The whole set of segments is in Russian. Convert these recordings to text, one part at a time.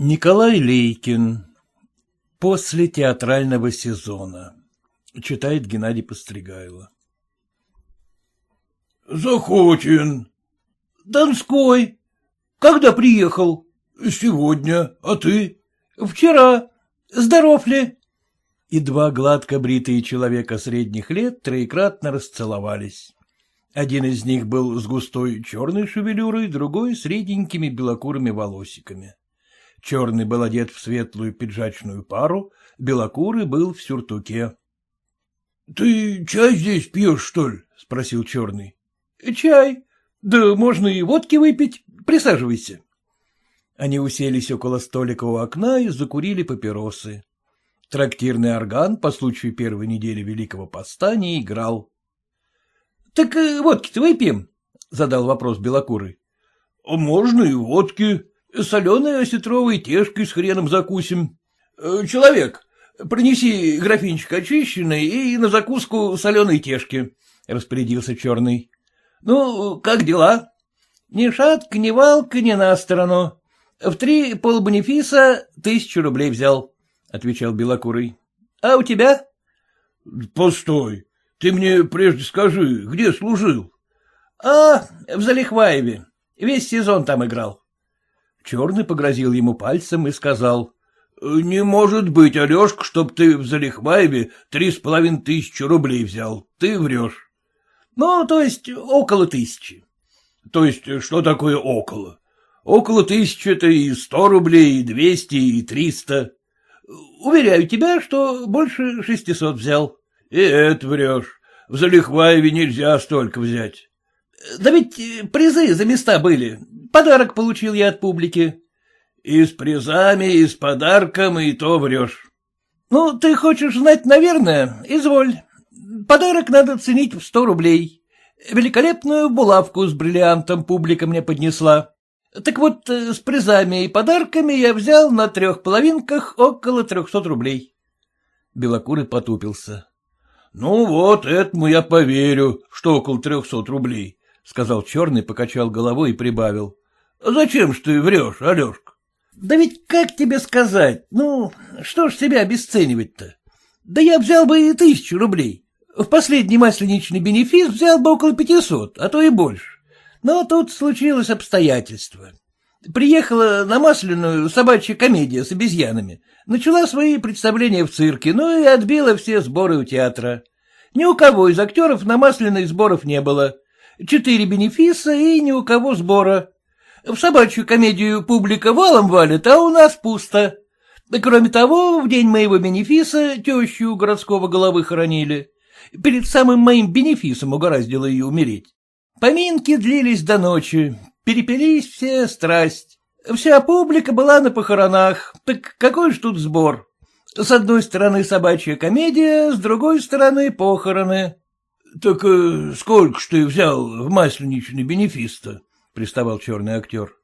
Николай Лейкин. После театрального сезона. Читает Геннадий Постригайло. Захочен. Донской. Когда приехал? Сегодня. А ты? Вчера. Здоров ли? И два гладко бритые человека средних лет троекратно расцеловались. Один из них был с густой черной шевелюрой, другой — с реденькими белокурыми волосиками. Черный был одет в светлую пиджачную пару, белокурый был в сюртуке. — Ты чай здесь пьешь, что ли? — спросил черный. — Чай. Да можно и водки выпить. Присаживайся. Они уселись около столика у окна и закурили папиросы. Трактирный орган по случаю первой недели Великого Поста не играл. — Так э, водки-то выпьем? — задал вопрос Белокурый. — Можно и водки, Соленой осетровой тешкой с хреном закусим. Э, человек, принеси графинчик очищенный и на закуску соленой тешки, — распорядился черный. — Ну, как дела? — Ни шатка, ни валка, ни на сторону. В три полбонефиса тысячу рублей взял, — отвечал Белокурый. — А у тебя? — Постой, ты мне прежде скажи, где служил? — А, в Залихваеве. Весь сезон там играл. Черный погрозил ему пальцем и сказал. — Не может быть, Алешка, чтоб ты в Залихваеве три с половиной тысячи рублей взял. Ты врешь. — Ну, то есть около тысячи. — То есть что такое около? Около тысячи — это и сто рублей, и двести, и триста. — Уверяю тебя, что больше шестисот взял. — И это врешь. В Залихваеве нельзя столько взять. — Да ведь призы за места были. Подарок получил я от публики. — И с призами, и с подарком, и то врешь. — Ну, ты хочешь знать, наверное, изволь. Подарок надо ценить в сто рублей. Великолепную булавку с бриллиантом публика мне поднесла. Так вот, э, с призами и подарками я взял на трех половинках около трехсот рублей. Белокурый потупился. — Ну вот, этому я поверю, что около трехсот рублей, — сказал черный, покачал головой и прибавил. — Зачем ж ты врешь, Алешка? — Да ведь как тебе сказать? Ну, что ж себя обесценивать-то? Да я взял бы и тысячу рублей. В последний масленичный бенефис взял бы около пятисот, а то и больше. Но тут случилось обстоятельство. Приехала на масляную собачья комедия с обезьянами. Начала свои представления в цирке, ну и отбила все сборы у театра. Ни у кого из актеров на масляной сборов не было. Четыре бенефиса и ни у кого сбора. В собачью комедию публика валом валит, а у нас пусто. Кроме того, в день моего бенефиса тещу городского головы хоронили. Перед самым моим бенефисом угораздило ее умереть. Поминки длились до ночи, перепились все страсть. Вся публика была на похоронах, так какой ж тут сбор? С одной стороны собачья комедия, с другой стороны похороны. — Так э, сколько ж ты взял в масленичный бенефис-то? — приставал черный актер.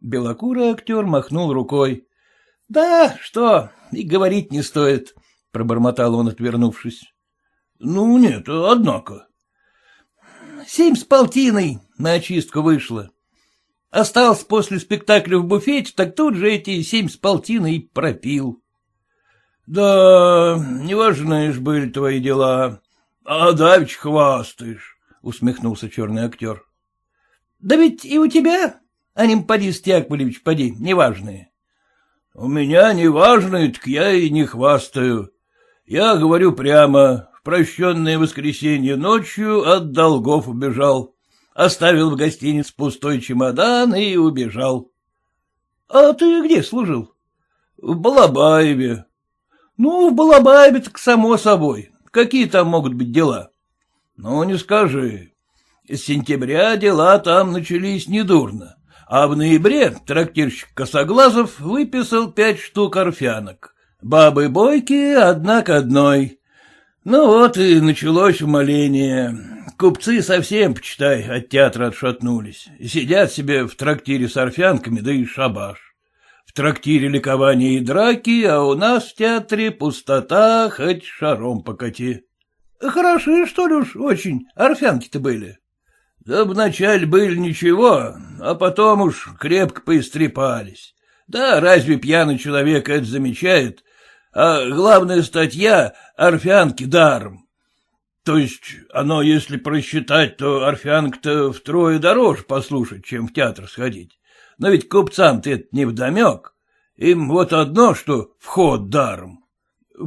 Белокурый актер махнул рукой. — Да, что, и говорить не стоит, — пробормотал он, отвернувшись. — Ну, нет, однако. — Семь с полтиной на очистку вышло. Остался после спектакля в буфете, так тут же эти семь с полтиной пропил. — Да, неважные ж были твои дела. А давич хвастаешь, — усмехнулся черный актер. — Да ведь и у тебя, а поди, Стяпулевич, поди, неважные. — У меня неважные, так я и не хвастаю. Я говорю прямо, в прощенное воскресенье ночью от долгов убежал. Оставил в гостинице пустой чемодан и убежал. — А ты где служил? — В Балабаеве. — Ну, в Балабаеве так само собой. Какие там могут быть дела? — Ну, не скажи. С сентября дела там начались недурно, а в ноябре трактирщик Косоглазов выписал пять штук орфянок. Бабы бойкие, одна к одной. Ну вот и началось умоление. Купцы совсем, почитай, от театра отшатнулись. Сидят себе в трактире с орфянками, да и шабаш. В трактире ликование и драки, а у нас в театре пустота, хоть шаром покати. Хороши, что ли уж, очень, орфянки-то были. Да вначале были ничего, а потом уж крепко поистрепались. Да разве пьяный человек это замечает? А главная статья — орфянки даром. То есть оно, если просчитать, то орфянка-то втрое дороже послушать, чем в театр сходить. Но ведь купцам-то это не вдомек. Им вот одно, что вход даром.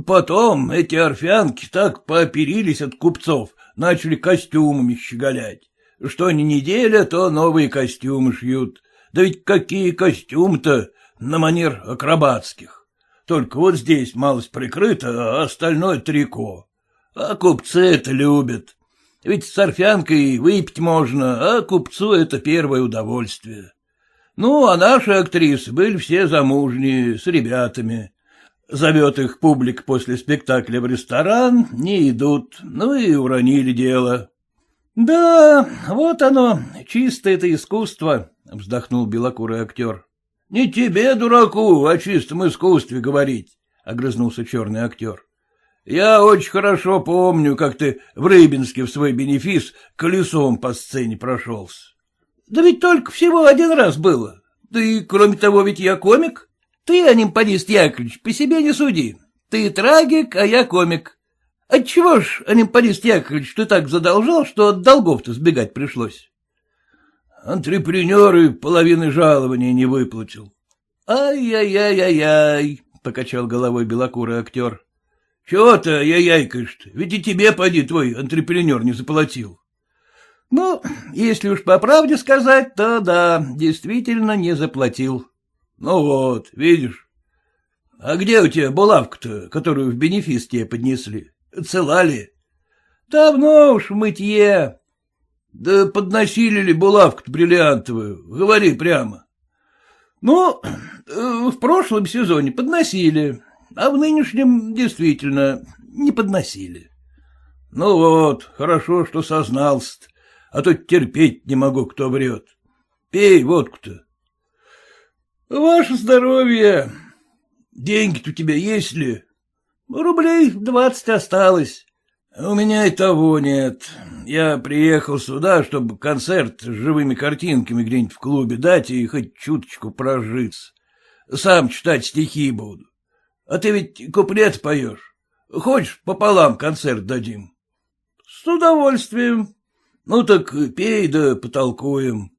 Потом эти орфянки так пооперились от купцов, начали костюмами щеголять. Что ни неделя, то новые костюмы шьют. Да ведь какие костюмы-то на манер акробатских. Только вот здесь малость прикрыта, а остальное трико. А купцы это любят. Ведь с орфянкой выпить можно, а купцу это первое удовольствие. Ну, а наши актрисы были все замужние, с ребятами. Зовет их публик после спектакля в ресторан, не идут, ну и уронили дело. — Да, вот оно, чисто это искусство, — вздохнул белокурый актер. — Не тебе, дураку, о чистом искусстве говорить, — огрызнулся черный актер. — Я очень хорошо помню, как ты в Рыбинске в свой бенефис колесом по сцене прошелся. — Да ведь только всего один раз было. Да и, кроме того, ведь я комик. Ты, анимпадист Яковлевич, по себе не суди. Ты трагик, а я комик. Отчего ж, анимпадист Яковлевич, ты так задолжал, что от долгов-то сбегать пришлось? Антрепренеры половины жалования не выплатил. Ай-яй-яй-яй-яй, покачал головой белокурый актер. Чего ты яй-яйкаешь-то? Ведь и тебе, поди, твой антрепренер не заплатил. Ну, если уж по правде сказать, то да, действительно не заплатил. Ну вот, видишь. А где у тебя булавка-то, которую в бенефис тебе поднесли? Цела ли? Давно уж в мытье. Да подносили ли булавку-то бриллиантовую? Говори прямо. Ну, э, в прошлом сезоне подносили, а в нынешнем действительно не подносили. Ну вот, хорошо, что сознался -то а то терпеть не могу, кто врет. Пей водку-то. — Ваше здоровье. Деньги-то у тебя есть ли? — Рублей двадцать осталось. — У меня и того нет. Я приехал сюда, чтобы концерт с живыми картинками где-нибудь в клубе дать и хоть чуточку прожиться. Сам читать стихи буду. А ты ведь куплет поешь. Хочешь, пополам концерт дадим? — С удовольствием. Ну так пей да потолкуем.